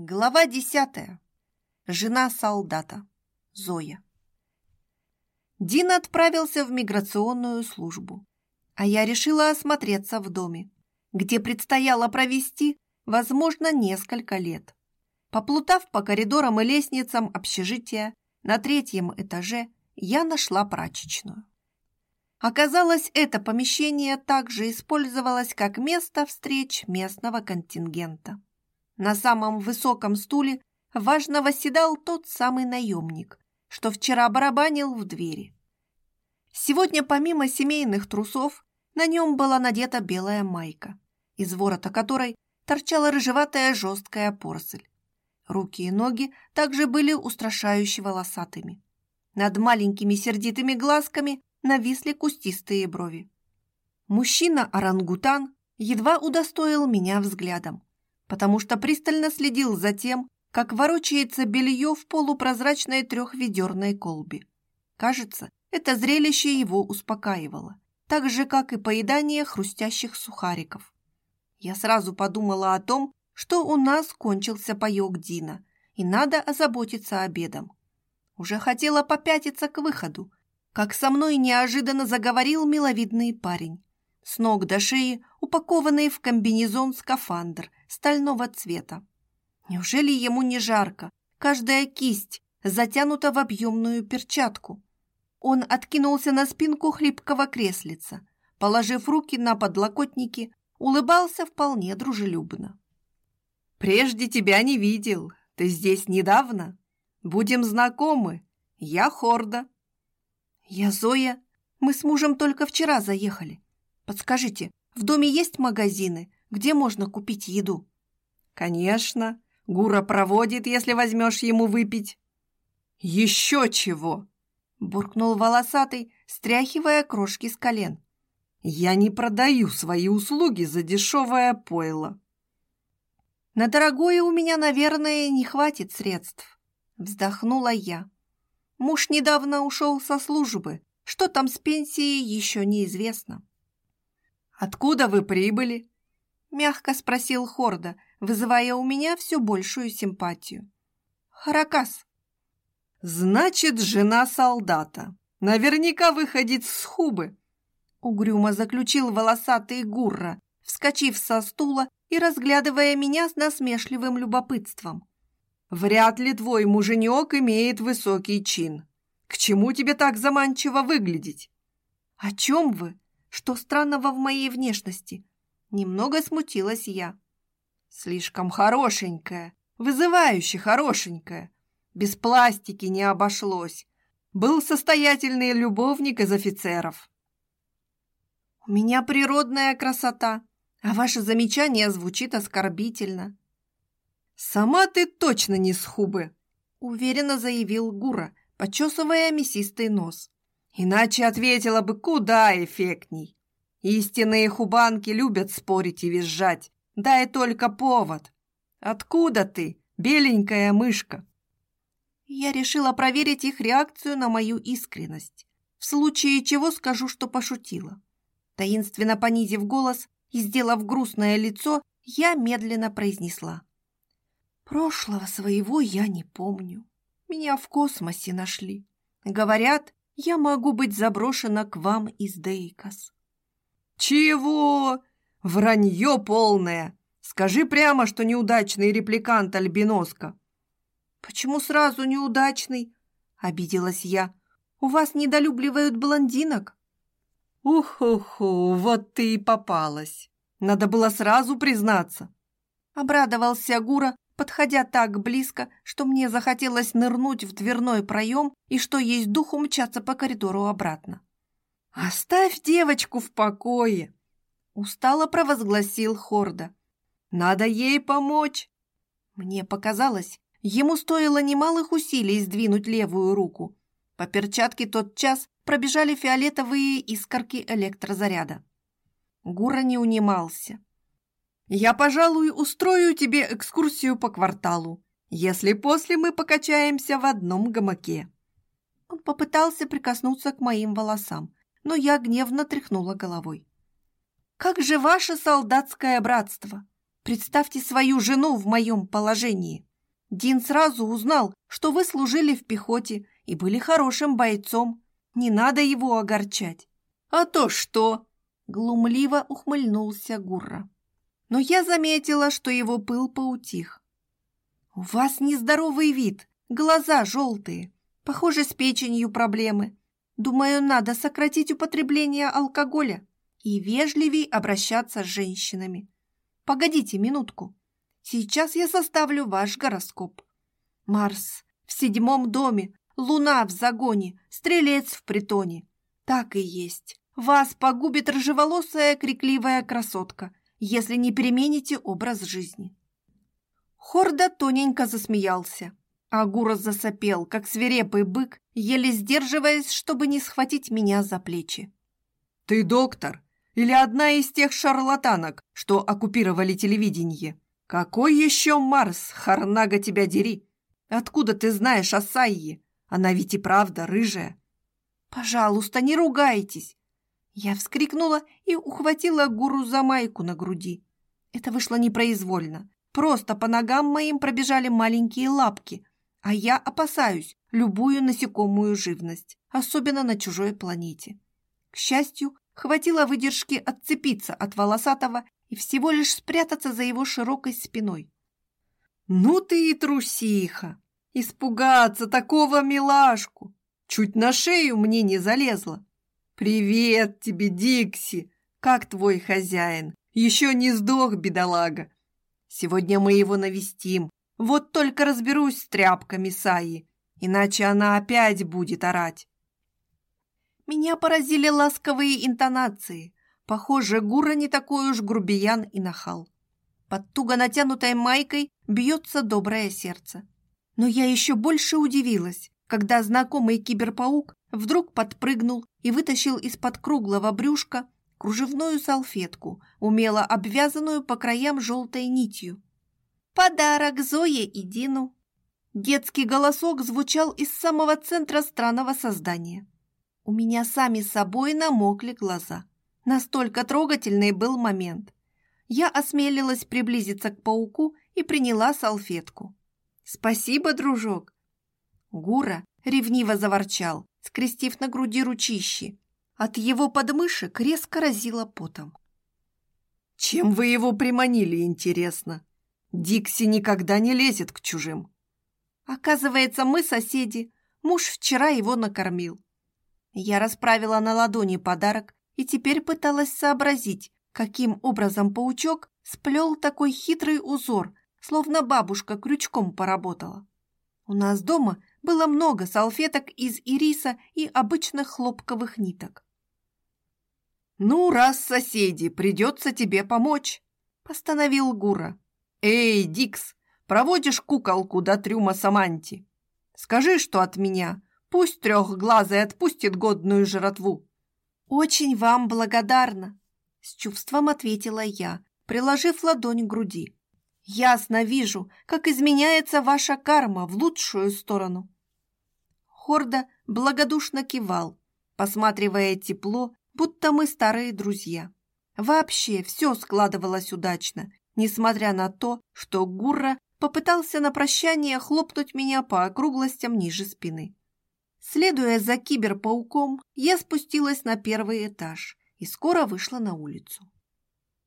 Глава десятая. Жена солдата. Зоя. Дин отправился в миграционную службу, а я решила осмотреться в доме, где предстояло провести, возможно, несколько лет. Поплутав по коридорам и лестницам общежития, на третьем этаже я нашла прачечную. Оказалось, это помещение также использовалось как место встреч местного контингента. На самом высоком стуле важно восседал тот самый наемник, что вчера барабанил в двери. Сегодня помимо семейных трусов на нем была надета белая майка, из ворота которой торчала рыжеватая жесткая поросль. Руки и ноги также были устрашающе волосатыми. Над маленькими сердитыми глазками нависли кустистые брови. Мужчина-орангутан едва удостоил меня взглядом потому что пристально следил за тем, как ворочается белье в полупрозрачной трехведерной колбе. Кажется, это зрелище его успокаивало, так же, как и поедание хрустящих сухариков. Я сразу подумала о том, что у нас кончился паёк Дина, и надо озаботиться обедом. Уже хотела попятиться к выходу, как со мной неожиданно заговорил миловидный парень с ног до шеи упакованный в комбинезон-скафандр стального цвета. Неужели ему не жарко? Каждая кисть затянута в объемную перчатку. Он откинулся на спинку хлипкого креслица, положив руки на подлокотники, улыбался вполне дружелюбно. «Прежде тебя не видел. Ты здесь недавно. Будем знакомы. Я Хорда». «Я Зоя. Мы с мужем только вчера заехали. Подскажите, в доме есть магазины, где можно купить еду? Конечно. Гура проводит, если возьмешь ему выпить. Еще чего? Буркнул волосатый, стряхивая крошки с колен. Я не продаю свои услуги за дешевое пойло. На дорогое у меня, наверное, не хватит средств. Вздохнула я. Муж недавно ушел со службы. Что там с пенсией, еще неизвестно. «Откуда вы прибыли?» – мягко спросил Хорда, вызывая у меня все большую симпатию. «Харакас». «Значит, жена солдата. Наверняка выходит с Хубы», – угрюмо заключил волосатый Гурра, вскочив со стула и разглядывая меня с насмешливым любопытством. «Вряд ли твой муженек имеет высокий чин. К чему тебе так заманчиво выглядеть?» «О чем вы?» Что странного в моей внешности? Немного смутилась я. Слишком хорошенькая, вызывающе хорошенькая. Без пластики не обошлось. Был состоятельный любовник из офицеров. У меня природная красота, а ваше замечание звучит оскорбительно. Сама ты точно не с хубы, уверенно заявил Гура, почесывая мясистый нос. Иначе ответила бы куда эффектней. Истинные хубанки любят спорить и визжать. Дай только повод. Откуда ты, беленькая мышка? Я решила проверить их реакцию на мою искренность. В случае чего скажу, что пошутила. Таинственно понизив голос и сделав грустное лицо, я медленно произнесла. Прошлого своего я не помню. Меня в космосе нашли. Говорят, я могу быть заброшена к вам из Дейкос». «Чего? Вранье полное! Скажи прямо, что неудачный репликант Альбиноска». «Почему сразу неудачный?» — обиделась я. «У вас недолюбливают блондинок?» «Ух-ху-ху, вот ты и попалась. Надо было сразу признаться». Обрадовался Гура, подходя так близко, что мне захотелось нырнуть в дверной проем и что есть дух умчаться по коридору обратно. «Оставь девочку в покое!» Устало провозгласил Хорда. «Надо ей помочь!» Мне показалось, ему стоило немалых усилий сдвинуть левую руку. По перчатке тот час пробежали фиолетовые искорки электрозаряда. Гура не унимался. Я, пожалуй, устрою тебе экскурсию по кварталу, если после мы покачаемся в одном гамаке». Он попытался прикоснуться к моим волосам, но я гневно тряхнула головой. «Как же ваше солдатское братство? Представьте свою жену в моем положении. Дин сразу узнал, что вы служили в пехоте и были хорошим бойцом. Не надо его огорчать. А то что? Глумливо ухмыльнулся Гурра. Но я заметила, что его пыл поутих. У вас нездоровый вид, глаза желтые. Похоже, с печенью проблемы. Думаю, надо сократить употребление алкоголя и вежливей обращаться с женщинами. Погодите минутку. Сейчас я составлю ваш гороскоп. Марс в седьмом доме, луна в загоне, стрелец в притоне. Так и есть. Вас погубит рыжеволосая крикливая красотка, если не перемените образ жизни. Хорда тоненько засмеялся. А Гурос засопел, как свирепый бык, еле сдерживаясь, чтобы не схватить меня за плечи. «Ты доктор? Или одна из тех шарлатанок, что оккупировали телевидение? Какой еще Марс, Харнага тебя дери? Откуда ты знаешь о Сайе? Она ведь и правда рыжая». «Пожалуйста, не ругайтесь!» Я вскрикнула и ухватила Гуру за майку на груди. Это вышло непроизвольно. Просто по ногам моим пробежали маленькие лапки, а я опасаюсь любую насекомую живность, особенно на чужой планете. К счастью, хватило выдержки отцепиться от волосатого и всего лишь спрятаться за его широкой спиной. «Ну ты и трусиха! Испугаться такого милашку! Чуть на шею мне не залезла! Привет тебе, Дикси! Как твой хозяин? Еще не сдох, бедолага! Сегодня мы его навестим, вот только разберусь с тряпками Саи, иначе она опять будет орать. Меня поразили ласковые интонации. Похоже, Гура не такой уж грубиян и нахал. Под туго натянутой майкой бьется доброе сердце. Но я еще больше удивилась, когда знакомый киберпаук вдруг подпрыгнул и вытащил из-под круглого брюшка кружевную салфетку, умело обвязанную по краям желтой нитью. Подарок Зое и Дину. Детский голосок звучал из самого центра странного создания. У меня сами собой намокли глаза. Настолько трогательный был момент. Я осмелилась приблизиться к пауку и приняла салфетку. «Спасибо, дружок!» Гура ревниво заворчал, скрестив на груди ручищи. От его подмышек резко разило потом. «Чем вы его приманили, интересно?» Дикси никогда не лезет к чужим. Оказывается, мы соседи. Муж вчера его накормил. Я расправила на ладони подарок и теперь пыталась сообразить, каким образом паучок сплел такой хитрый узор, словно бабушка крючком поработала. У нас дома было много салфеток из ириса и обычных хлопковых ниток. «Ну, раз соседи, придется тебе помочь», – постановил Гура. «Эй, Дикс, проводишь куколку до трюма Саманти? Скажи, что от меня. Пусть трехглазый отпустит годную жратву». «Очень вам благодарна», — с чувством ответила я, приложив ладонь к груди. «Ясно вижу, как изменяется ваша карма в лучшую сторону». Хорда благодушно кивал, посматривая тепло, будто мы старые друзья. Вообще все складывалось удачно, несмотря на то, что Гурра попытался на прощание хлопнуть меня по округлостям ниже спины. Следуя за киберпауком, я спустилась на первый этаж и скоро вышла на улицу.